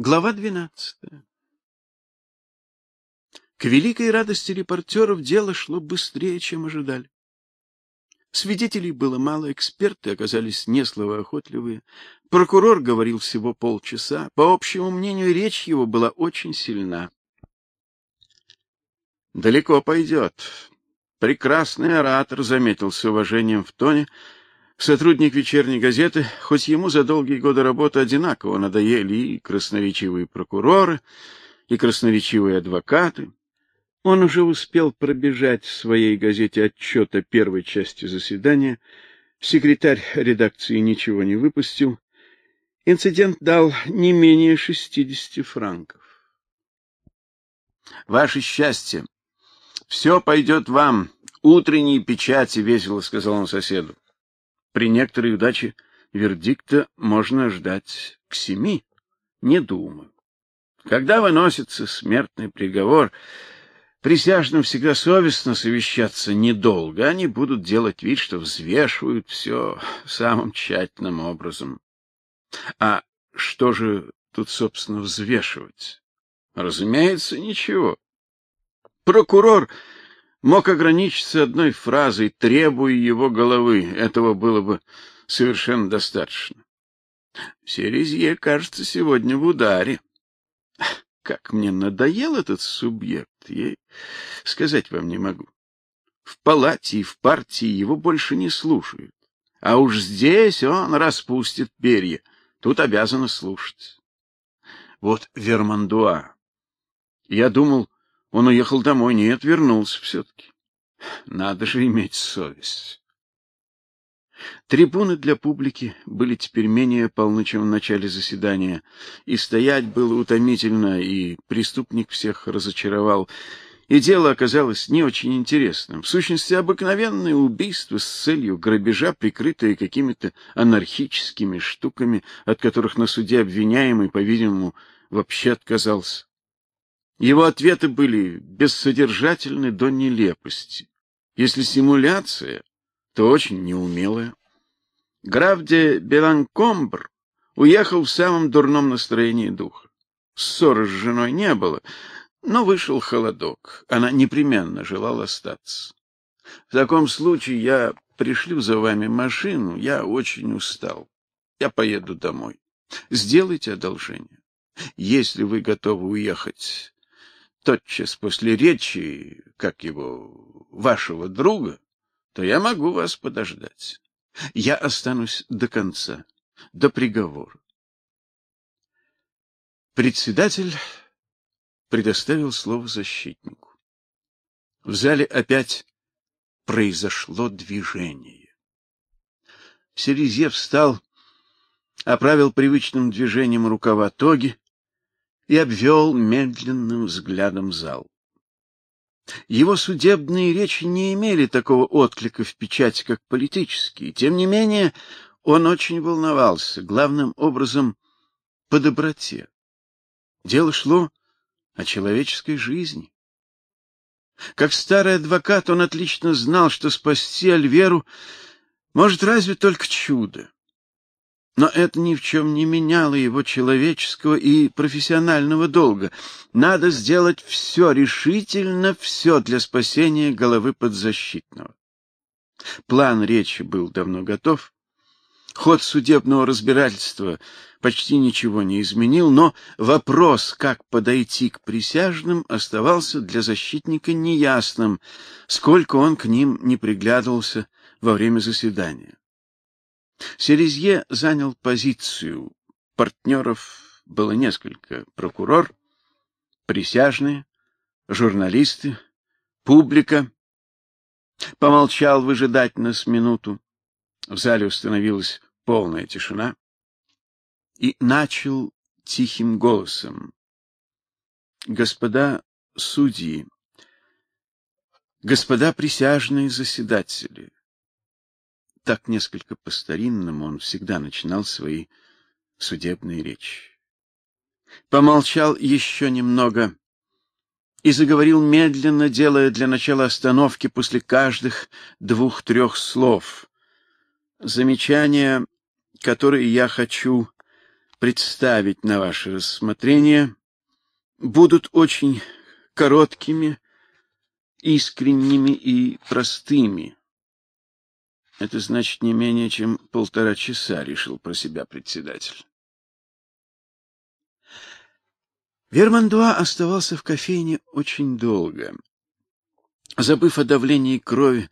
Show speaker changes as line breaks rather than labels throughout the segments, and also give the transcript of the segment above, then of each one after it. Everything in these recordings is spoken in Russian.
Глава 12. К великой радости репортеров дело шло быстрее, чем ожидали. Свидетелей было мало, эксперты оказались несловоохотливые. Прокурор говорил всего полчаса. По общему мнению, речь его была очень сильна. Далеко пойдет. Прекрасный оратор, заметил с уважением в тоне сотрудник вечерней газеты, хоть ему за долгие годы работы одинаково надоели и красноречивые прокуроры, и красноречивые адвокаты. Он уже успел пробежать в своей газете отчет о первой части заседания. Секретарь редакции ничего не выпустил. Инцидент дал не менее шестидесяти франков. Ваше счастье. Все пойдет вам. Утренние печати, весело сказал он соседу. При некоторой удаче вердикта можно ждать к семи. Не думаю. Когда выносится смертный приговор, присяжным всегда совестно совещаться недолго. Они будут делать вид, что взвешивают все самым тщательным образом. А что же тут, собственно, взвешивать? Разумеется, ничего. Прокурор мог ограничиться одной фразой «требуя его головы». Этого было бы совершенно достаточно. Серезье, кажется, сегодня в ударе. Как мне надоел этот субъект, я сказать вам не могу. В палате и в партии его больше не слушают. А уж здесь он распустит перья. Тут обязаны слушать. Вот Вермандуа. Я думал, он уехал домой, нет, вернулся все-таки. Надо же иметь совесть. Трибуны для публики были теперь менее полны, чем в начале заседания, и стоять было утомительно, и преступник всех разочаровал, и дело оказалось не очень интересным. В сущности, обыкновенное убийство с целью грабежа, прикрытое какими-то анархическими штуками, от которых на суде обвиняемый, по-видимому, вообще отказался. Его ответы были бессодержательны до нелепости. Если симуляция, то очень неумелая. Граф де Беланкомбр уехал в самом дурном настроении духа. Ссоры с женой не было, но вышел холодок. Она непременно желала остаться. В таком случае я пришлю за вами машину, я очень устал. Я поеду домой. Сделайте одолжение. Если вы готовы уехать тотчас после речи, как его, вашего друга, то я могу вас подождать. Я останусь до конца, до приговора. Председатель предоставил слово защитнику. В зале опять произошло движение. Серезье встал, оправил привычным движением рукава тоги, и обвел медленным взглядом зал. Его судебные речи не имели такого отклика в печати, как политические. Тем не менее, он очень волновался, главным образом по доброте. Дело шло о человеческой жизни. Как старый адвокат, он отлично знал, что спасти Альверу может разве только чудо. Но это ни в чем не меняло его человеческого и профессионального долга. Надо сделать все, решительно все для спасения головы подзащитного. План речи был давно готов. Ход судебного разбирательства почти ничего не изменил, но вопрос, как подойти к присяжным, оставался для защитника неясным, сколько он к ним не приглядывался во время заседания. Серезье занял позицию. Партнеров было несколько: прокурор, присяжные, журналисты, публика. Помолчал выжидательно с минуту. В зале установилась полная тишина и начал тихим голосом: "Господа судьи, господа присяжные заседатели, так несколько по-старинному он всегда начинал свои судебные речи. Помолчал еще немного и заговорил медленно, делая для начала остановки после каждых двух-трех слов. Замечания, которые я хочу представить на ваше рассмотрение, будут очень короткими, искренними и простыми. Это значит не менее чем полтора часа, решил про себя председатель. Вермандуа оставался в кофейне очень долго. Забыв о давлении крови,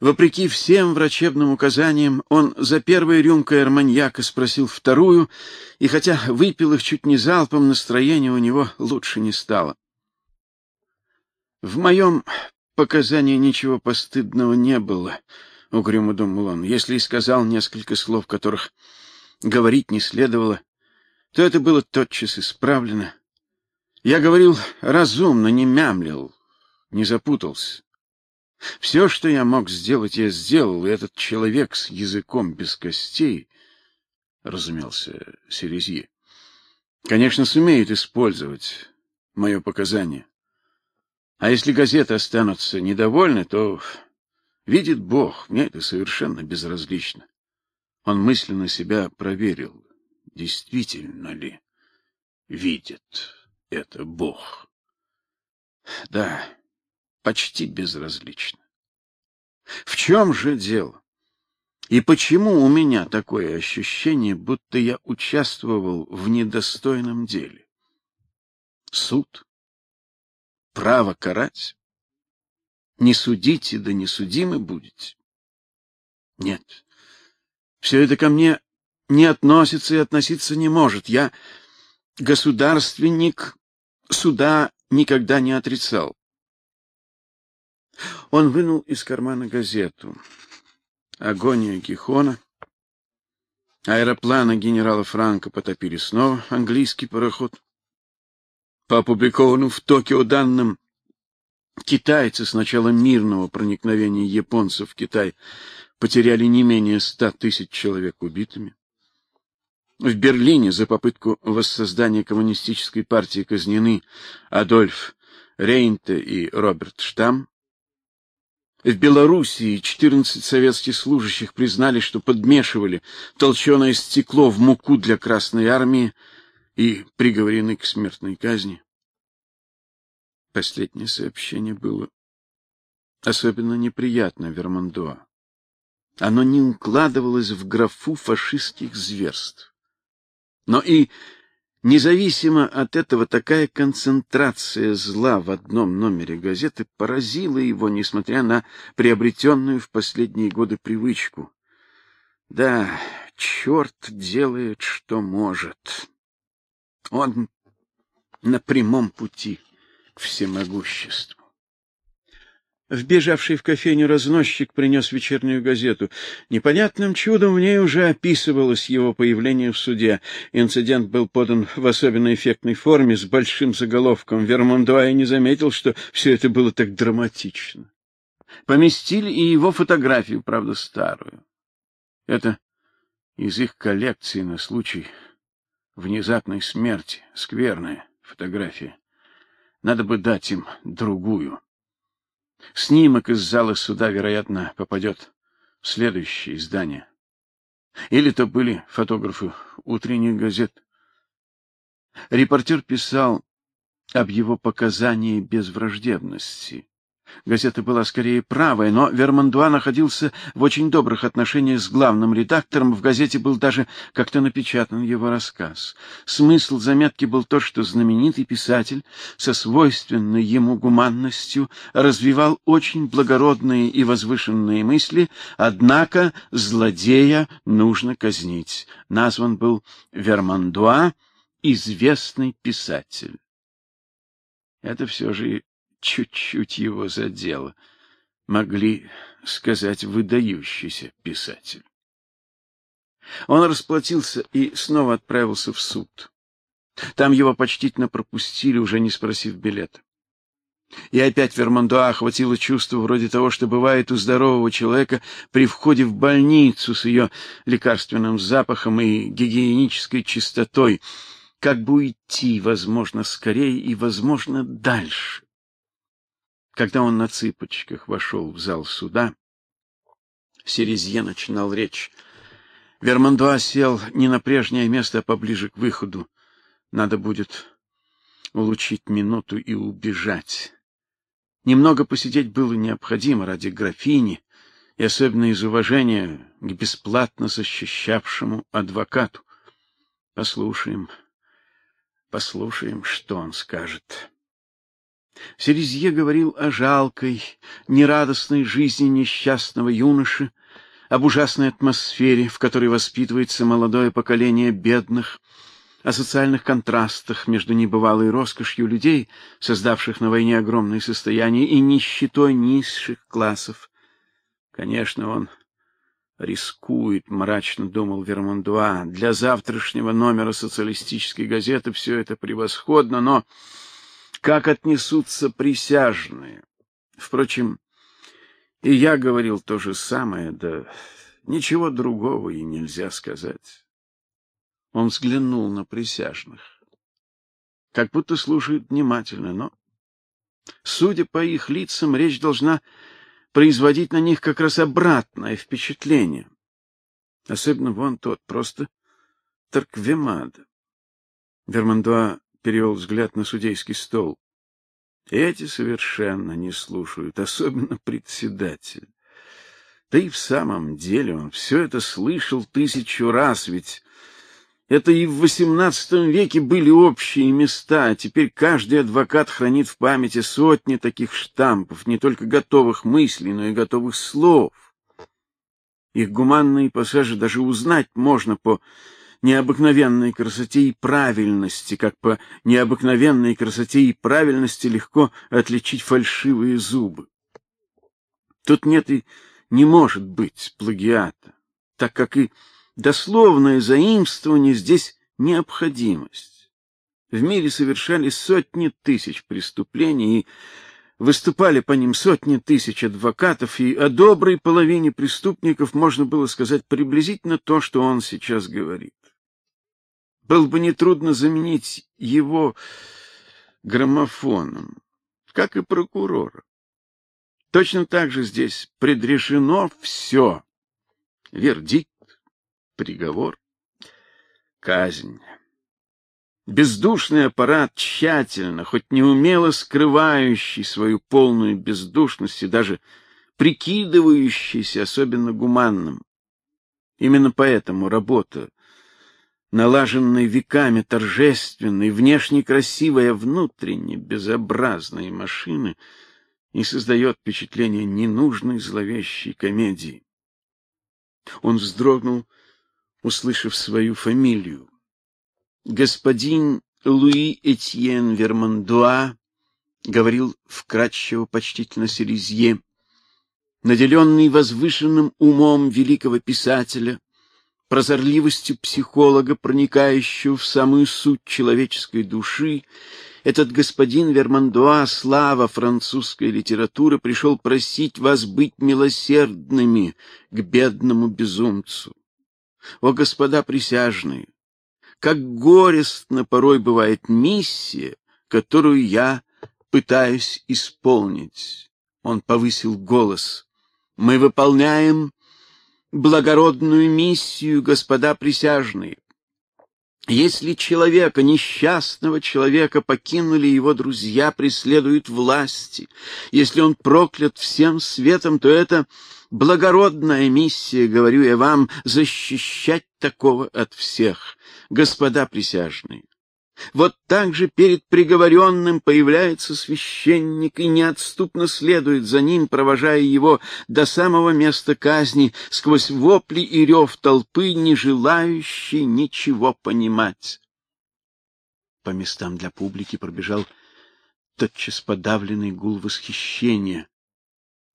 вопреки всем врачебным указаниям, он за первой рюмкой арманьяка спросил вторую, и хотя выпил их чуть не залпом, настроение у него лучше не стало. В моем показании ничего постыдного не было, угрюмо думал он. Если и сказал несколько слов, которых говорить не следовало, то это было тотчас исправлено. Я говорил разумно, не мямлил, не запутался. Все, что я мог сделать, я сделал, и этот человек с языком без костей, разумелся Серезье, конечно, сумеет использовать мое показание. А если газеты останутся недовольны, то видит Бог, мне это совершенно безразлично. Он мысленно себя проверил, действительно ли видит это Бог. Да, почти безразлично. В чем же дело? И почему у меня такое ощущение, будто я участвовал в недостойном деле? Суд право карать? Не судите, да не судимы будете. Нет. Все это ко мне не относится и относиться не может. Я государственник, суда никогда не отрицал. Он вынул из кармана газету. Агония Гихона. Аэроплана генерала Франка потопили снова английский пароход. По опубликованным в Токио данным, китайцы с начала мирного проникновения японцев в Китай потеряли не менее ста тысяч человек убитыми. В Берлине за попытку воссоздания коммунистической партии казнены Адольф Рейнте и Роберт Штам. В Белоруссии 14 советских служащих признали, что подмешивали толченое стекло в муку для Красной армии и приговорены к смертной казни. Последнее сообщение было особенно неприятно Вермандуа. Оно не укладывалось в графу фашистских зверств. Но и независимо от этого такая концентрация зла в одном номере газеты поразила его, несмотря на приобретенную в последние годы привычку. Да, черт делает, что может. Он на прямом пути к всемогуществу. Вбежавший в кофейню разносчик принес вечернюю газету. Непонятным чудом в ней уже описывалось его появление в суде. Инцидент был подан в особенно эффектной форме, с большим заголовком. Вермондуа не заметил, что все это было так драматично. Поместили и его фотографию, правда, старую. Это из их коллекции на случай внезапной смерти, скверная фотография. Надо бы дать им другую. Снимок из зала суда, вероятно, попадет в следующее издание. Или то были фотографы утренних газет. Репортер писал об его показании без враждебности. Газета была скорее правая, но Вермандуа находился в очень добрых отношениях с главным редактором. В газете был даже как-то напечатан его рассказ. Смысл заметки был то, что знаменитый писатель со свойственной ему гуманностью развивал очень благородные и возвышенные мысли, однако злодея нужно казнить. Назван был Вермандуа, известный писатель. Это все же чуть-чуть его задело. Могли сказать выдающийся писатель. Он расплатился и снова отправился в суд. Там его почтительно пропустили, уже не спросив билета. И опять Вермандуа охватило чувство вроде того, что бывает у здорового человека при входе в больницу с ее лекарственным запахом и гигиенической чистотой, как бы уйти, возможно, скорее и, возможно, дальше. Когда он на цыпочках вошел в зал суда, Серезье начинал речь. Вермандуа сел не на прежнее место, а поближе к выходу. Надо будет улучшить минуту и убежать. Немного посидеть было необходимо ради графини и особенно из уважения к бесплатно защищавшему адвокату. Послушаем, послушаем, что он скажет. Серезье говорил о жалкой, нерадостной жизни несчастного юноши, об ужасной атмосфере, в которой воспитывается молодое поколение бедных, о социальных контрастах между небывалой роскошью людей, создавших на войне огромные состояния, и нищетой низших классов. Конечно, он рискует, мрачно думал Вермандуа. Для завтрашнего номера социалистической газеты все это превосходно, но как отнесутся присяжные? Впрочем, и я говорил то же самое, да ничего другого и нельзя сказать. Он взглянул на присяжных, как будто слушает внимательно, но судя по их лицам, речь должна производить на них как раз обратное впечатление. Особенно вон тот, просто Тарквемада. Вермандуа перевел взгляд на судейский стол. Эти совершенно не слушают, особенно председатель. Да и в самом деле он все это слышал тысячу раз, ведь это и в XVIII веке были общие места, а теперь каждый адвокат хранит в памяти сотни таких штампов, не только готовых мыслей, но и готовых слов. Их гуманные пассажи даже узнать можно по необыкновенной красоте и правильности, как по необыкновенной красоте и правильности легко отличить фальшивые зубы. Тут нет и не может быть плагиата, так как и дословное заимствование здесь необходимость. В мире совершались сотни тысяч преступлений, и выступали по ним сотни тысяч адвокатов, и о доброй половине преступников можно было сказать приблизительно то, что он сейчас говорит. Было бы нетрудно заменить его граммофоном, как и прокурора. Точно так же здесь предрешено все. Вердикт, приговор, казнь. Бездушный аппарат, тщательно, хоть неумело скрывающий свою полную бездушность и даже прикидывающийся особенно гуманным. Именно поэтому работа налаженной веками торжественной, внешне красивой, а внутренне безобразной машины и создает впечатление ненужной зловещей комедии. Он вздрогнул, услышав свою фамилию. Господин Луи Этьен Вермандуа говорил вкратчиво почтительно Селезье, наделенный возвышенным умом великого писателя, прозорливостью психолога, проникающего в самую суть человеческой души, этот господин Вермандуа, слава французской литературы, пришел просить вас быть милосердными к бедному безумцу. О, господа присяжные, как горестно порой бывает миссия, которую я пытаюсь исполнить. Он повысил голос. Мы выполняем благородную миссию, господа присяжные. Если человека, несчастного человека, покинули его друзья, преследуют власти, если он проклят всем светом, то это благородная миссия, говорю я вам, защищать такого от всех, господа присяжные. Вот так же перед приговоренным появляется священник и неотступно следует за ним, провожая его до самого места казни сквозь вопли и рев толпы, не желающей ничего понимать. По местам для публики пробежал тотчас подавленный гул восхищения.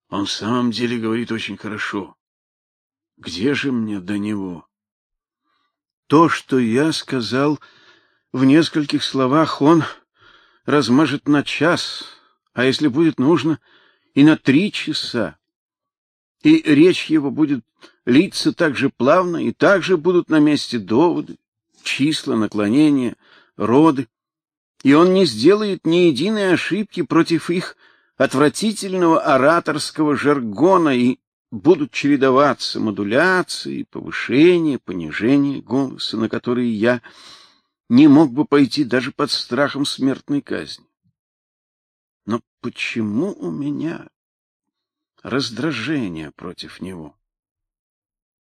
Он в самом деле говорит очень хорошо. Где же мне до него? То, что я сказал в нескольких словах он размажет на час, а если будет нужно, и на три часа. И речь его будет литься так же плавно, и также будут на месте доводы, числа, наклонения, роды. И он не сделает ни единой ошибки против их отвратительного ораторского жаргона и будут чередоваться модуляции, повышение, понижение голоса, на которые я не мог бы пойти даже под страхом смертной казни. Но почему у меня раздражение против него?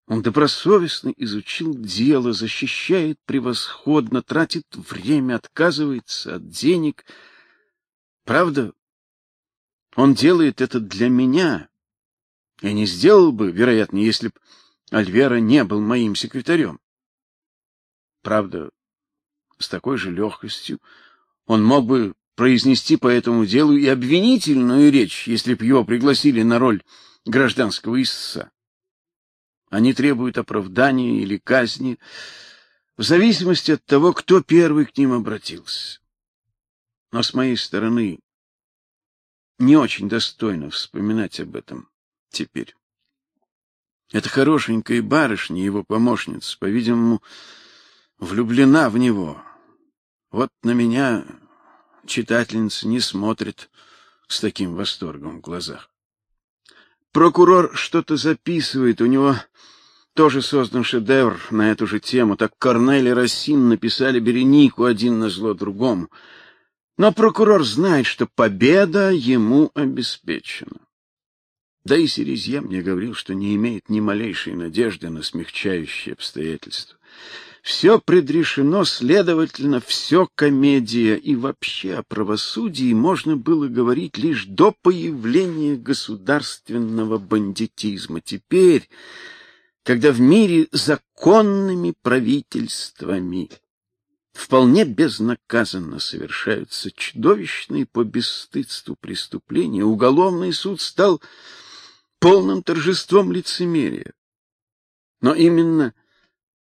Он добросовестно изучил дело, защищает превосходно, тратит время, отказывается от денег. Правда, он делает это для меня. Я не сделал бы, вероятно, если б Альвера не был моим секретарем. Правда, с такой же легкостью он мог бы произнести по этому делу и обвинительную речь, если б его пригласили на роль гражданского истца. Они требуют оправдания или казни в зависимости от того, кто первый к ним обратился. Но с моей стороны не очень достойно вспоминать об этом теперь. Эта хорошенькая барышня, его помощница, по-видимому, влюблена в него. Вот на меня читательница не смотрит с таким восторгом в глазах. Прокурор что-то записывает, у него тоже создан шедевр на эту же тему. Так Корнель и Рассин написали Беренику один на зло другому. Но прокурор знает, что победа ему обеспечена. Да и Серезье мне говорил, что не имеет ни малейшей надежды на смягчающие обстоятельства. Все предрешено, следовательно, все комедия, и вообще о правосудии можно было говорить лишь до появления государственного бандитизма. Теперь, когда в мире законными правительствами вполне безнаказанно совершаются чудовищные по бесстыдству преступления, уголовный суд стал полным торжеством лицемерия. Но именно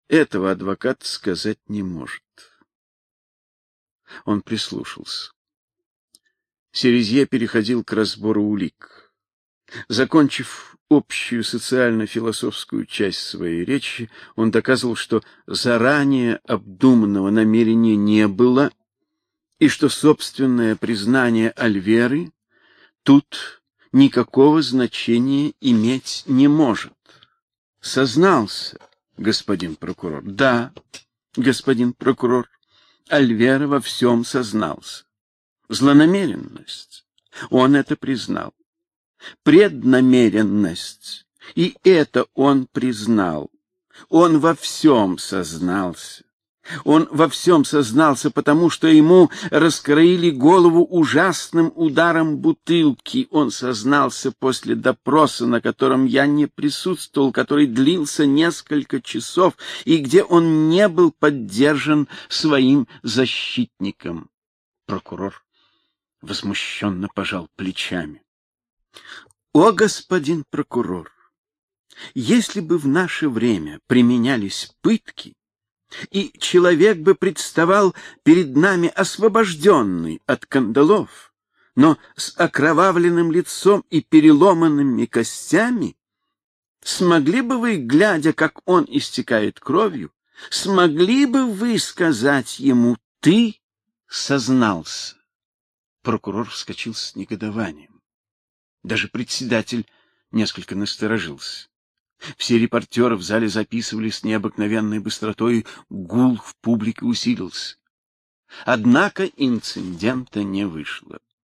этого адвокат сказать не может. Он прислушался. Серезье переходил к разбору улик. Закончив общую социально-философскую часть своей речи, он доказывал, что заранее обдуманного намерения не было и что собственное признание Альверы тут никакого значения иметь не может. Сознался господин прокурор. Да, господин прокурор, Альвера во всем сознался. Злонамеренность. Он это признал. Преднамеренность. И это он признал. Он во всем сознался. Он во всем сознался, потому что ему раскроили голову ужасным ударом бутылки. Он сознался после допроса, на котором я не присутствовал, который длился несколько часов и где он не был поддержан своим защитником. Прокурор возмущенно пожал плечами. О, господин прокурор, если бы в наше время применялись пытки, и человек бы представал перед нами освобожденный от кандалов, но с окровавленным лицом и переломанными костями, смогли бы вы, глядя, как он истекает кровью, смогли бы вы сказать ему «ты сознался»? Прокурор вскочил с негодованием. Даже председатель несколько насторожился. Все репортеры в зале записывали с необыкновенной быстротой, гул в публике усилился. Однако инцидента не вышло.